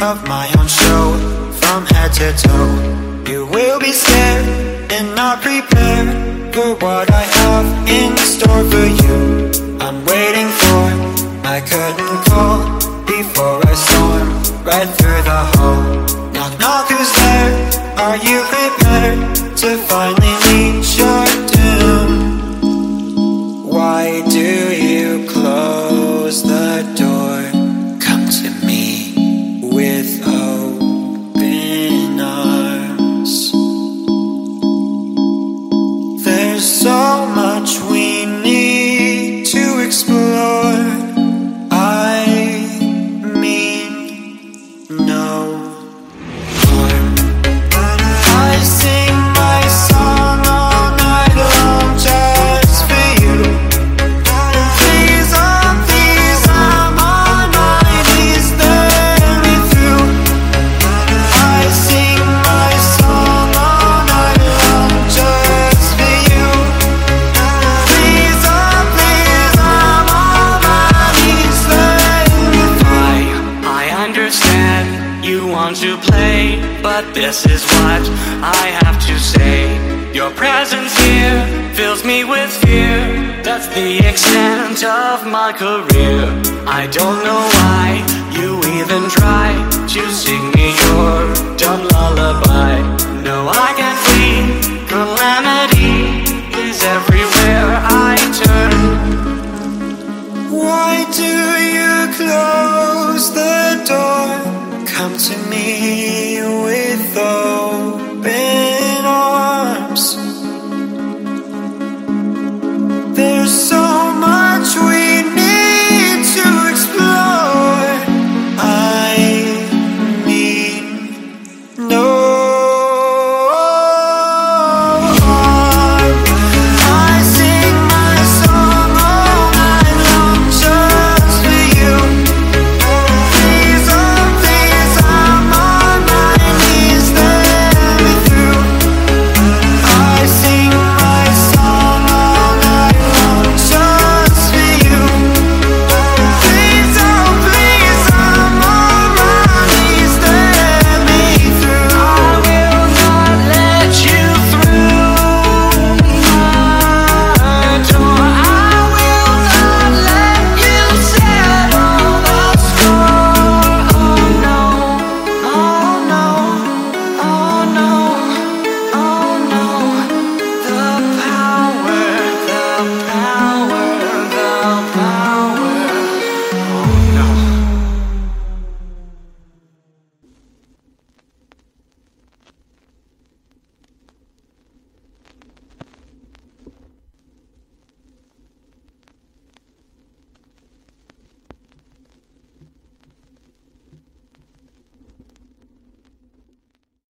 of my own show from head to toe. You will be scared and not prepared for what I have in store for you. I'm waiting for my curtain call before I storm right through the hole. Knock, knock, who's there? Are you prepared to finally but this is what I have to say. Your presence here fills me with fear. That's the extent of my career. I don't know why you even try to sing me your to me with all